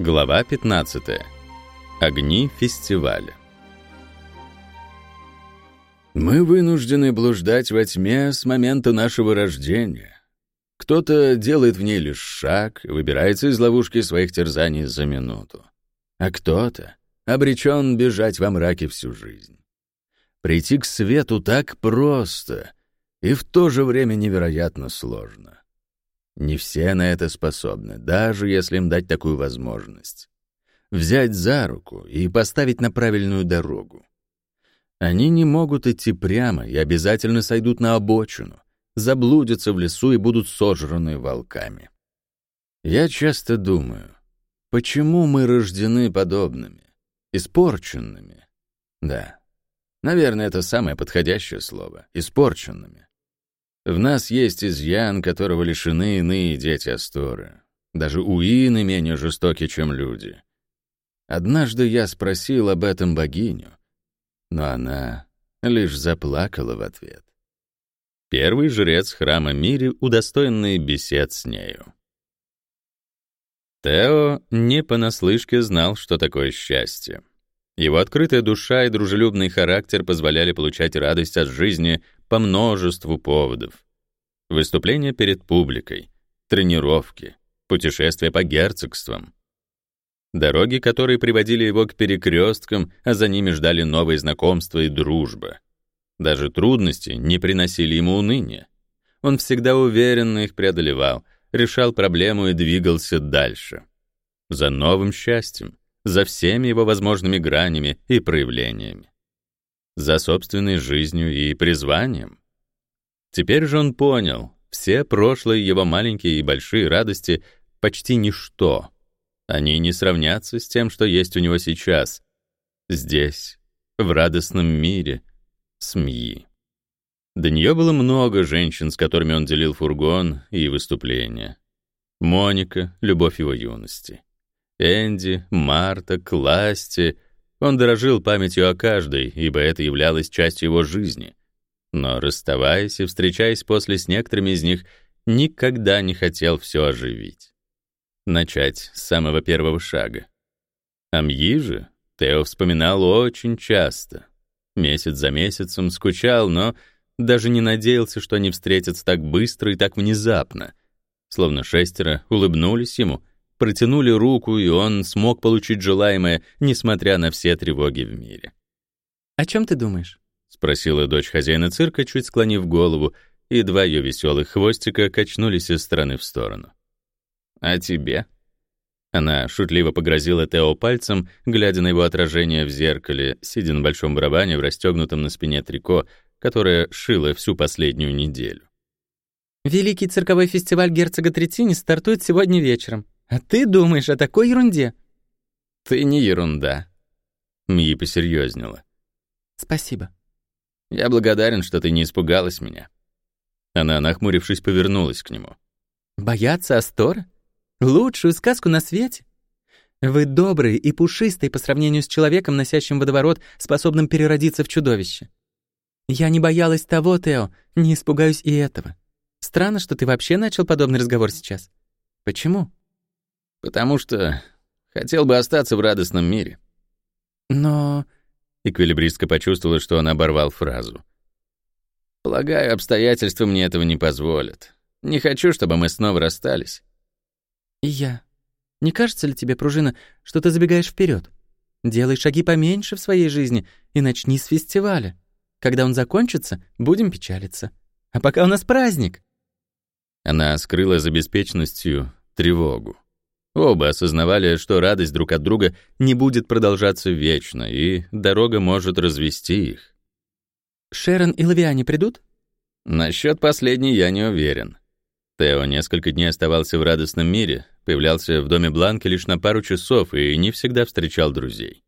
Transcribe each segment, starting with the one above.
Глава 15. Огни фестиваля. Мы вынуждены блуждать во тьме с момента нашего рождения. Кто-то делает в ней лишь шаг выбирается из ловушки своих терзаний за минуту. А кто-то обречен бежать во мраке всю жизнь. Прийти к свету так просто и в то же время невероятно сложно. Не все на это способны, даже если им дать такую возможность. Взять за руку и поставить на правильную дорогу. Они не могут идти прямо и обязательно сойдут на обочину, заблудятся в лесу и будут сожраны волками. Я часто думаю, почему мы рождены подобными, испорченными? Да, наверное, это самое подходящее слово — испорченными. В нас есть изъян, которого лишены иные дети Асторы. Даже уины менее жестоки, чем люди. Однажды я спросил об этом богиню, но она лишь заплакала в ответ. Первый жрец храма Мири, удостоенный бесед с нею. Тео не понаслышке знал, что такое счастье. Его открытая душа и дружелюбный характер позволяли получать радость от жизни по множеству поводов. Выступления перед публикой, тренировки, путешествия по герцогствам. Дороги, которые приводили его к перекресткам, а за ними ждали новые знакомства и дружба. Даже трудности не приносили ему уныния. Он всегда уверенно их преодолевал, решал проблему и двигался дальше. За новым счастьем, за всеми его возможными гранями и проявлениями. За собственной жизнью и призванием. Теперь же он понял, все прошлые его маленькие и большие радости — почти ничто. Они не сравнятся с тем, что есть у него сейчас. Здесь, в радостном мире, Смьи. До нее было много женщин, с которыми он делил фургон и выступления. Моника — любовь его юности. Энди, Марта, Класти. Он дорожил памятью о каждой, ибо это являлось частью его жизни. Но, расставаясь и встречаясь после с некоторыми из них, никогда не хотел все оживить. Начать с самого первого шага. Амьи же Тео вспоминал очень часто. Месяц за месяцем скучал, но даже не надеялся, что они встретятся так быстро и так внезапно. Словно шестеро улыбнулись ему — протянули руку, и он смог получить желаемое, несмотря на все тревоги в мире. «О чем ты думаешь?» — спросила дочь хозяина цирка, чуть склонив голову, и два ее веселых хвостика качнулись из стороны в сторону. «А тебе?» Она шутливо погрозила Тео пальцем, глядя на его отражение в зеркале, сидя на большом барабане в расстегнутом на спине трико, которое шило всю последнюю неделю. «Великий цирковой фестиваль герцога Третини стартует сегодня вечером. А ты думаешь о такой ерунде? Ты не ерунда. Мии посерьезнела. Спасибо. Я благодарен, что ты не испугалась меня. Она, нахмурившись, повернулась к нему. Бояться Астора? Лучшую сказку на свете? Вы добрые и пушистые по сравнению с человеком, носящим водоворот, способным переродиться в чудовище. Я не боялась того, Тео, не испугаюсь и этого. Странно, что ты вообще начал подобный разговор сейчас. Почему? Потому что хотел бы остаться в радостном мире. Но... Эквилибристка почувствовала, что он оборвал фразу. Полагаю, обстоятельства мне этого не позволят. Не хочу, чтобы мы снова расстались. И я. Не кажется ли тебе, пружина, что ты забегаешь вперед? Делай шаги поменьше в своей жизни и начни с фестиваля. Когда он закончится, будем печалиться. А пока у нас праздник. Она скрыла за беспечностью тревогу. Оба осознавали, что радость друг от друга не будет продолжаться вечно, и дорога может развести их. «Шерон и Лавиане придут?» Насчет последней я не уверен. Тео несколько дней оставался в радостном мире, появлялся в доме Бланки лишь на пару часов и не всегда встречал друзей.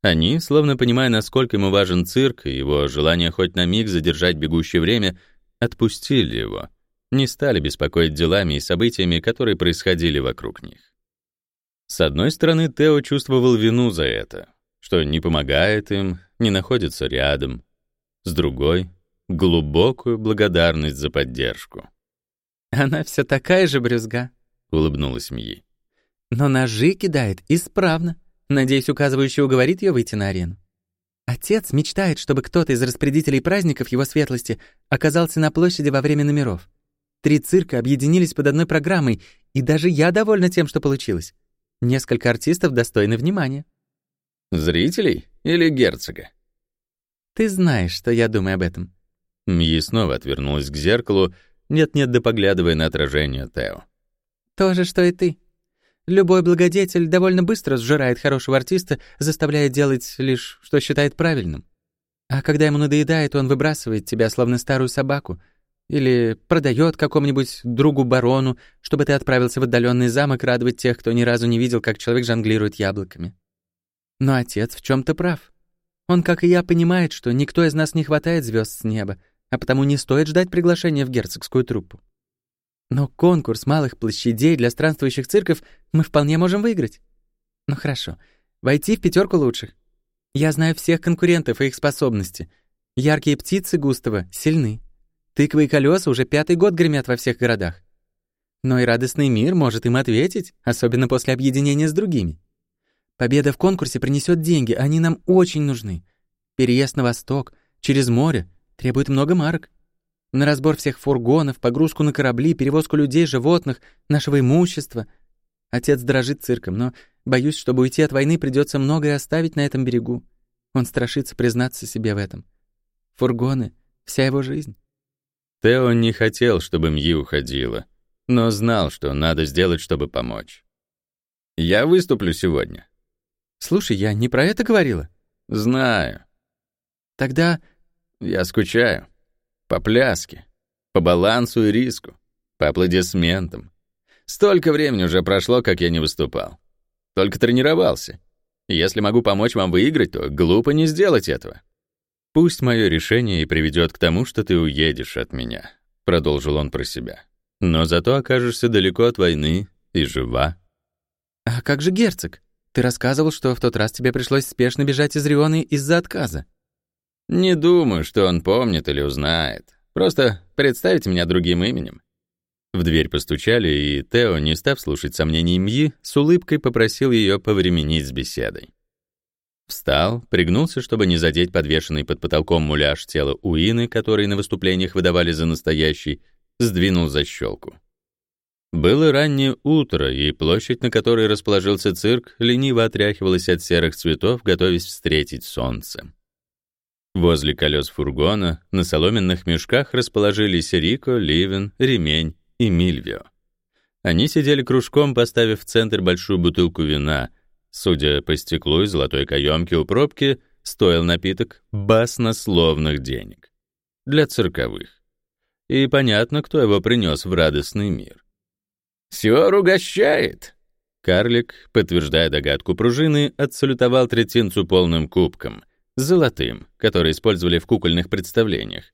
Они, словно понимая, насколько ему важен цирк и его желание хоть на миг задержать бегущее время, отпустили его — не стали беспокоить делами и событиями, которые происходили вокруг них. С одной стороны, Тео чувствовал вину за это, что не помогает им, не находится рядом. С другой — глубокую благодарность за поддержку. «Она все такая же брюзга», — улыбнулась Мьи. Но ножи кидает исправно. Надеюсь, указывающий уговорит ее выйти на арену. Отец мечтает, чтобы кто-то из распорядителей праздников его светлости оказался на площади во время номеров. Три цирка объединились под одной программой, и даже я довольна тем, что получилось. Несколько артистов достойны внимания. Зрителей или герцога? Ты знаешь, что я думаю об этом. Мьи снова отвернулась к зеркалу, нет-нет да поглядывая на отражение Тео. То же, что и ты. Любой благодетель довольно быстро сжирает хорошего артиста, заставляя делать лишь, что считает правильным. А когда ему надоедает, он выбрасывает тебя, словно старую собаку, или продает какому-нибудь другу-барону, чтобы ты отправился в отдаленный замок радовать тех, кто ни разу не видел, как человек жонглирует яблоками. Но отец в чем то прав. Он, как и я, понимает, что никто из нас не хватает звезд с неба, а потому не стоит ждать приглашения в герцогскую труппу. Но конкурс малых площадей для странствующих цирков мы вполне можем выиграть. Ну хорошо, войти в пятерку лучших. Я знаю всех конкурентов и их способности. Яркие птицы Густава сильны. Тыквы и колеса уже пятый год гремят во всех городах. Но и радостный мир может им ответить, особенно после объединения с другими. Победа в конкурсе принесет деньги, они нам очень нужны. Переезд на восток, через море, требует много марок. На разбор всех фургонов, погрузку на корабли, перевозку людей, животных, нашего имущества. Отец дрожит цирком, но боюсь, чтобы уйти от войны, придется многое оставить на этом берегу. Он страшится признаться себе в этом. Фургоны — вся его жизнь. Тео не хотел, чтобы Мьи уходила, но знал, что надо сделать, чтобы помочь. «Я выступлю сегодня». «Слушай, я не про это говорила?» «Знаю». «Тогда...» «Я скучаю». По пляске, по балансу и риску, по аплодисментам. Столько времени уже прошло, как я не выступал. Только тренировался. Если могу помочь вам выиграть, то глупо не сделать этого. Пусть мое решение и приведет к тому, что ты уедешь от меня, продолжил он про себя. Но зато окажешься далеко от войны и жива. А как же герцог? Ты рассказывал, что в тот раз тебе пришлось спешно бежать из Рионы из-за отказа. Не думаю, что он помнит или узнает. Просто представьте меня другим именем. В дверь постучали, и Тео, не став слушать сомнений Мьи, с улыбкой попросил ее повременить с беседой. Встал, пригнулся, чтобы не задеть подвешенный под потолком муляж тела Уины, который на выступлениях выдавали за настоящий, сдвинул защелку. Было раннее утро, и площадь, на которой расположился цирк, лениво отряхивалась от серых цветов, готовясь встретить солнце. Возле колес фургона на соломенных мешках расположились Рико, Ливен, Ремень и Мильвио. Они сидели кружком, поставив в центр большую бутылку вина. Судя по стеклу и золотой каемке у пробки, стоил напиток баснословных денег. Для цирковых. И понятно, кто его принес в радостный мир. «Сиор угощает!» Карлик, подтверждая догадку пружины, отсалютовал третинцу полным кубком — золотым, который использовали в кукольных представлениях.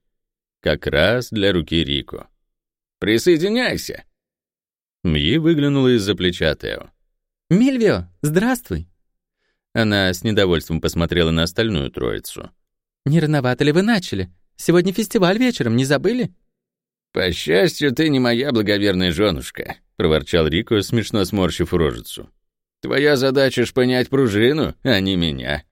Как раз для руки Рико. «Присоединяйся!» Мьи выглянула из-за плеча Тео. «Мильвио, здравствуй!» Она с недовольством посмотрела на остальную троицу. «Не рановато ли вы начали? Сегодня фестиваль вечером, не забыли?» «По счастью, ты не моя благоверная женушка», — проворчал Рико, смешно сморщив рожицу. «Твоя задача ж понять пружину, а не меня».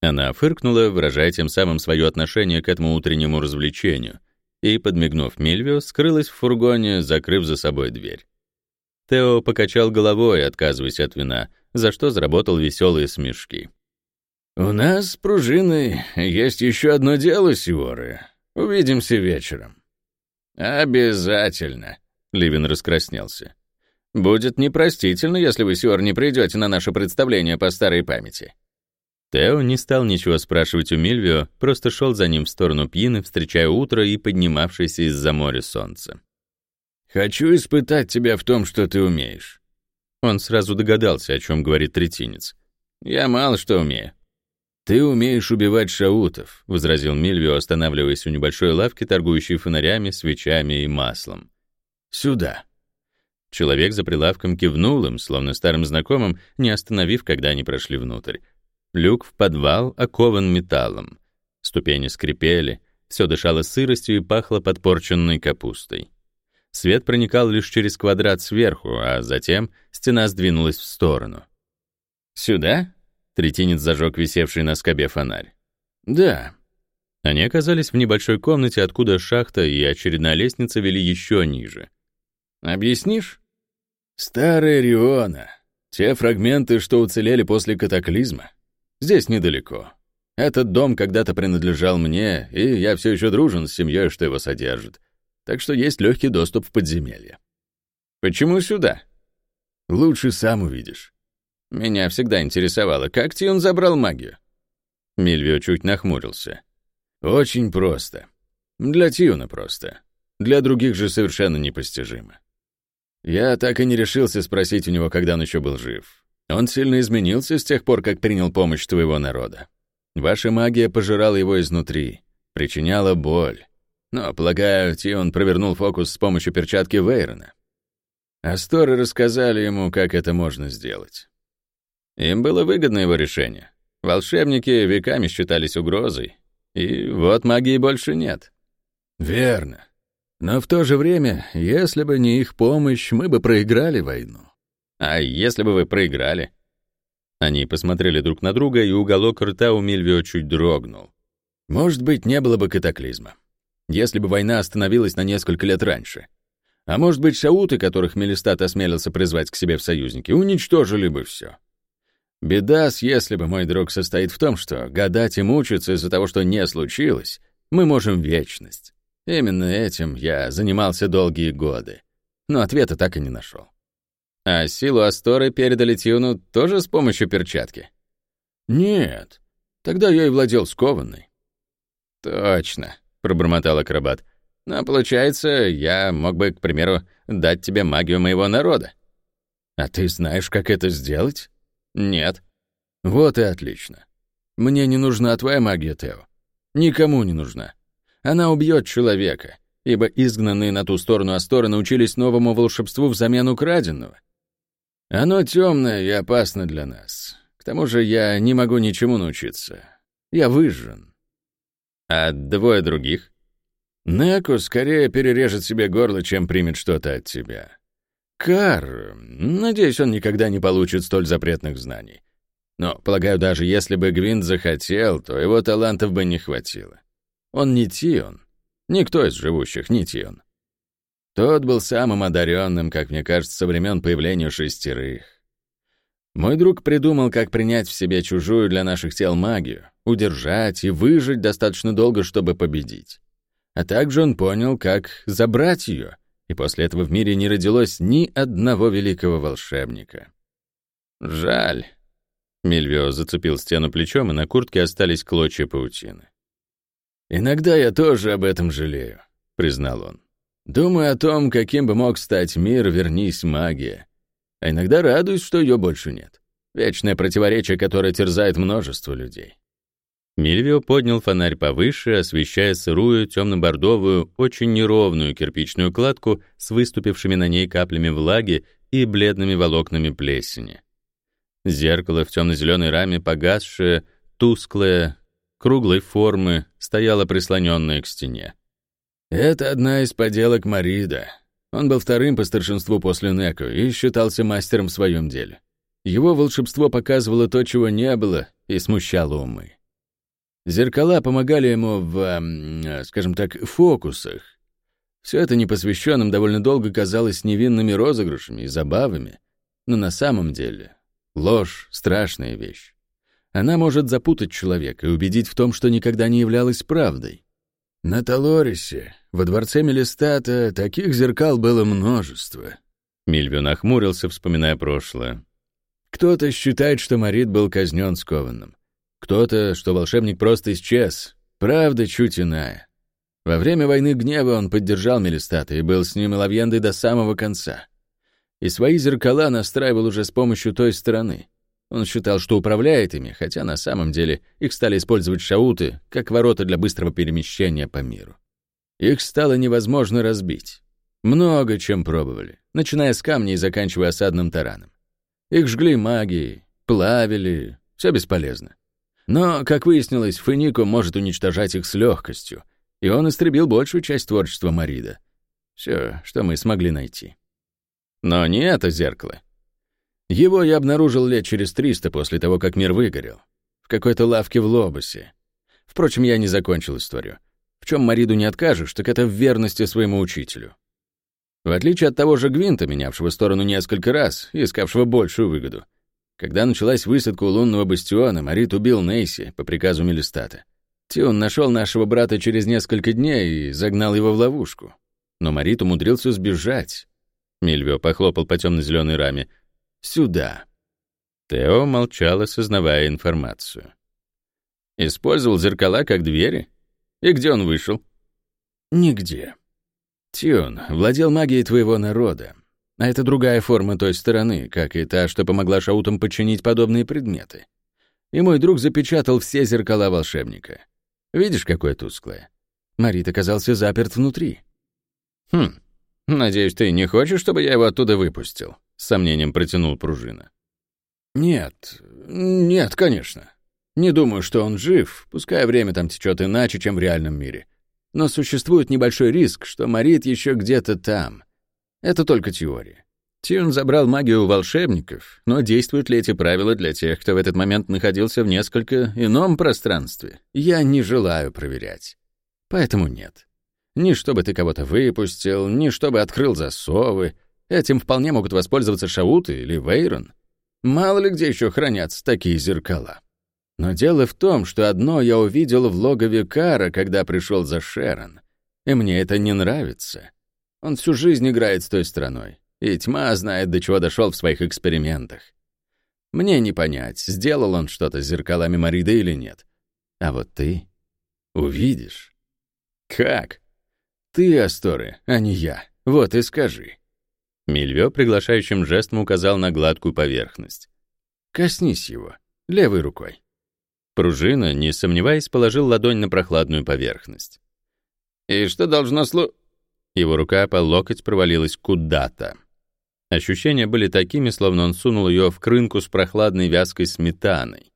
Она фыркнула, выражая тем самым свое отношение к этому утреннему развлечению, и, подмигнув Мильвио, скрылась в фургоне, закрыв за собой дверь. Тео покачал головой, отказываясь от вина, за что заработал веселые смешки. «У нас с пружиной есть еще одно дело, Сиоры. Увидимся вечером». «Обязательно», — Ливин раскраснелся. «Будет непростительно, если вы, Сиор, не придете на наше представление по старой памяти». Тео не стал ничего спрашивать у Мильвио, просто шел за ним в сторону Пьины, встречая утро и поднимавшееся из-за моря солнце. «Хочу испытать тебя в том, что ты умеешь». Он сразу догадался, о чем говорит третинец. «Я мало что умею». «Ты умеешь убивать шаутов», — возразил Мильвио, останавливаясь у небольшой лавки, торгующей фонарями, свечами и маслом. «Сюда». Человек за прилавком кивнул им, словно старым знакомым, не остановив, когда они прошли внутрь. Люк в подвал окован металлом. Ступени скрипели, все дышало сыростью и пахло подпорченной капустой. Свет проникал лишь через квадрат сверху, а затем стена сдвинулась в сторону. «Сюда?» — третинец зажег висевший на скобе фонарь. «Да». Они оказались в небольшой комнате, откуда шахта и очередная лестница вели еще ниже. «Объяснишь?» «Старая Риона. Те фрагменты, что уцелели после катаклизма. Здесь недалеко. Этот дом когда-то принадлежал мне, и я все еще дружен с семьей, что его содержит. Так что есть легкий доступ в подземелье. Почему сюда? Лучше сам увидишь. Меня всегда интересовало, как Тион забрал магию. Мильвио чуть нахмурился. Очень просто. Для Тиона просто. Для других же совершенно непостижимо. Я так и не решился спросить у него, когда он еще был жив. Он сильно изменился с тех пор, как принял помощь твоего народа. Ваша магия пожирала его изнутри, причиняла боль. Но, полагаю, Тион провернул фокус с помощью перчатки Вейрона. Асторы рассказали ему, как это можно сделать. Им было выгодно его решение. Волшебники веками считались угрозой, и вот магии больше нет. Верно. Но в то же время, если бы не их помощь, мы бы проиграли войну. А если бы вы проиграли? Они посмотрели друг на друга, и уголок рта у Мильвио чуть дрогнул. Может быть, не было бы катаклизма. Если бы война остановилась на несколько лет раньше. А может быть, шауты, которых Мелистат осмелился призвать к себе в союзники, уничтожили бы все. Беда «если бы», мой друг, состоит в том, что гадать и мучиться из-за того, что не случилось, мы можем вечность. Именно этим я занимался долгие годы. Но ответа так и не нашел. А силу Асторы передали Тьюну тоже с помощью перчатки? Нет. Тогда я и владел скованной. Точно, пробормотал акробат. Но получается, я мог бы, к примеру, дать тебе магию моего народа. А ты знаешь, как это сделать? Нет. Вот и отлично. Мне не нужна твоя магия, Тео. Никому не нужна. Она убьет человека, ибо изгнанные на ту сторону Асторы научились новому волшебству взамен украденного. Оно темное и опасно для нас. К тому же я не могу ничему научиться. Я выжжен. А двое других? Неку скорее перережет себе горло, чем примет что-то от тебя. Кар, надеюсь, он никогда не получит столь запретных знаний. Но, полагаю, даже если бы Гвинт захотел, то его талантов бы не хватило. Он не Тион. Никто из живущих не Тион. Тот был самым одаренным, как мне кажется, со времен появления шестерых. Мой друг придумал, как принять в себе чужую для наших тел магию, удержать и выжить достаточно долго, чтобы победить. А также он понял, как забрать ее, и после этого в мире не родилось ни одного великого волшебника. Жаль. Мильвио зацепил стену плечом, и на куртке остались клочья паутины. «Иногда я тоже об этом жалею», — признал он. Думаю о том, каким бы мог стать мир, вернись магия. А иногда радуюсь, что ее больше нет. Вечное противоречие, которое терзает множество людей. Мильвио поднял фонарь повыше, освещая сырую, темно-бордовую, очень неровную кирпичную кладку с выступившими на ней каплями влаги и бледными волокнами плесени. Зеркало в темно-зеленой раме, погасшее, тусклое, круглой формы, стояло прислоненное к стене. Это одна из поделок Марида. Он был вторым по старшинству после Неко и считался мастером в своем деле. Его волшебство показывало то, чего не было, и смущало умы. Зеркала помогали ему в, скажем так, фокусах. Все это непосвященным довольно долго казалось невинными розыгрышами и забавами, но на самом деле ложь — страшная вещь. Она может запутать человека и убедить в том, что никогда не являлась правдой. На Талорисе, во дворце Мелистата, таких зеркал было множество. Мильвио нахмурился, вспоминая прошлое. Кто-то считает, что Марит был казнен скованным. Кто-то, что волшебник просто исчез. Правда чуть иная. Во время войны гнева он поддержал Мелистата и был с ним и Лавьендой до самого конца. И свои зеркала настраивал уже с помощью той стороны. Он считал, что управляет ими, хотя на самом деле их стали использовать шауты, как ворота для быстрого перемещения по миру. Их стало невозможно разбить. Много чем пробовали, начиная с камней и заканчивая осадным тараном. Их жгли магией, плавили, все бесполезно. Но, как выяснилось, Фенико может уничтожать их с легкостью, и он истребил большую часть творчества Марида. Все, что мы смогли найти. Но не это зеркало. Его я обнаружил лет через триста после того, как мир выгорел. В какой-то лавке в Лобосе. Впрочем, я не закончил историю. В чем Мариду не откажешь, так это в верности своему учителю. В отличие от того же Гвинта, менявшего сторону несколько раз и искавшего большую выгоду. Когда началась высадка у лунного бастиона, Марит убил Нейси по приказу Мелистата. Тион нашел нашего брата через несколько дней и загнал его в ловушку. Но Марит умудрился сбежать. Мильвио похлопал по темно-зеленой раме. «Сюда». Тео молчал, осознавая информацию. «Использовал зеркала как двери? И где он вышел?» «Нигде. Тион владел магией твоего народа. А это другая форма той стороны, как и та, что помогла шаутам подчинить подобные предметы. И мой друг запечатал все зеркала волшебника. Видишь, какое тусклое? Марит оказался заперт внутри. Хм, надеюсь, ты не хочешь, чтобы я его оттуда выпустил? С сомнением протянул пружина. Нет, нет, конечно. Не думаю, что он жив, пускай время там течет иначе, чем в реальном мире. Но существует небольшой риск, что Марит еще где-то там. Это только теория. Тион забрал магию у волшебников, но действуют ли эти правила для тех, кто в этот момент находился в несколько ином пространстве, я не желаю проверять. Поэтому нет. Ни чтобы ты кого-то выпустил, ни чтобы открыл засовы. Этим вполне могут воспользоваться Шауты или Вейрон. Мало ли где еще хранятся такие зеркала. Но дело в том, что одно я увидел в логове Кара, когда пришел за Шерон. И мне это не нравится. Он всю жизнь играет с той страной и тьма знает, до чего дошел в своих экспериментах. Мне не понять, сделал он что-то с зеркалами Мариды или нет. А вот ты увидишь. Как? Ты, Асторы, а не я. Вот и скажи. Мильвё приглашающим жестом указал на гладкую поверхность. Коснись его, левой рукой. Пружина, не сомневаясь, положил ладонь на прохладную поверхность. «И что должно слу...» Его рука по локоть провалилась куда-то. Ощущения были такими, словно он сунул ее в крынку с прохладной вязкой сметаной.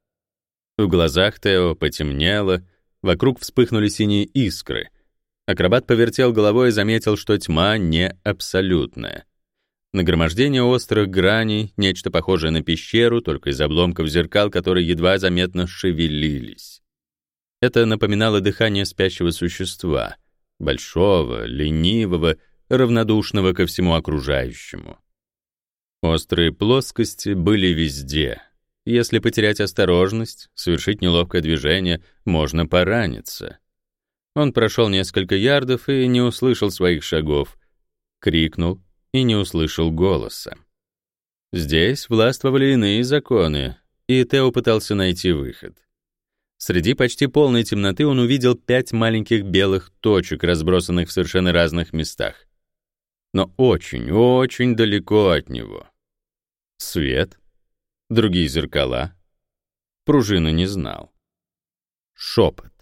В глазах Тео потемнело, вокруг вспыхнули синие искры. Акробат повертел головой и заметил, что тьма не абсолютная. Нагромождение острых граней, нечто похожее на пещеру, только из обломков зеркал, которые едва заметно шевелились. Это напоминало дыхание спящего существа, большого, ленивого, равнодушного ко всему окружающему. Острые плоскости были везде. Если потерять осторожность, совершить неловкое движение, можно пораниться. Он прошел несколько ярдов и не услышал своих шагов. Крикнул и не услышал голоса. Здесь властвовали иные законы, и Тео пытался найти выход. Среди почти полной темноты он увидел пять маленьких белых точек, разбросанных в совершенно разных местах. Но очень, очень далеко от него. Свет? Другие зеркала? Пружина не знал. Шепот.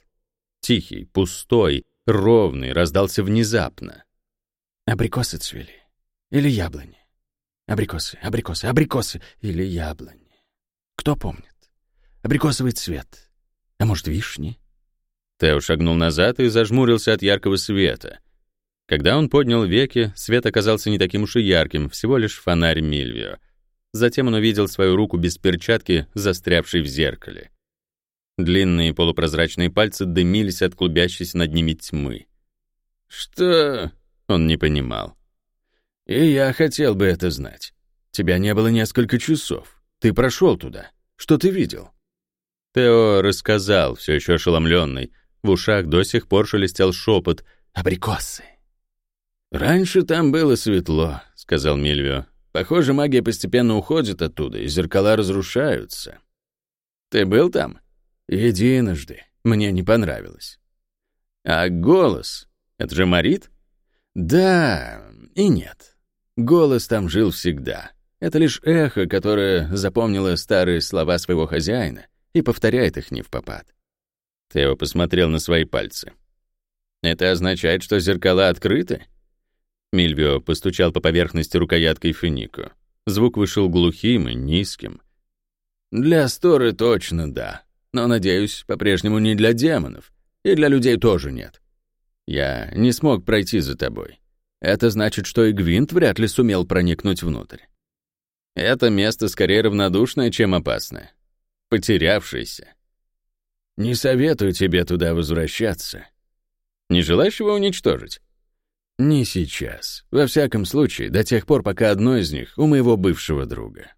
Тихий, пустой, ровный, раздался внезапно. Абрикосы цвели. Или яблони. Абрикосы, абрикосы, абрикосы. Или яблони. Кто помнит? Абрикосовый цвет. А может, вишни? Тео шагнул назад и зажмурился от яркого света. Когда он поднял веки, свет оказался не таким уж и ярким, всего лишь фонарь Мильвио — Затем он увидел свою руку без перчатки, застрявшей в зеркале. Длинные полупрозрачные пальцы дымились от клубящейся над ними тьмы. «Что?» — он не понимал. «И я хотел бы это знать. Тебя не было несколько часов. Ты прошел туда. Что ты видел?» Тео рассказал, все еще ошеломленный. В ушах до сих пор шелестел шепот «Абрикосы». «Раньше там было светло», — сказал Мильвио. Похоже, магия постепенно уходит оттуда, и зеркала разрушаются. Ты был там? Единожды. Мне не понравилось. А голос? Это же Марит? Да и нет. Голос там жил всегда. Это лишь эхо, которое запомнило старые слова своего хозяина и повторяет их не в попад. Тео посмотрел на свои пальцы. Это означает, что зеркала открыты? Мильвио постучал по поверхности рукояткой финику. Звук вышел глухим и низким. «Для Сторы точно да. Но, надеюсь, по-прежнему не для демонов. И для людей тоже нет. Я не смог пройти за тобой. Это значит, что и Гвинт вряд ли сумел проникнуть внутрь. Это место скорее равнодушное, чем опасное. Потерявшееся. Не советую тебе туда возвращаться. Не желаешь его уничтожить? Не сейчас. Во всяком случае, до тех пор, пока одно из них у моего бывшего друга.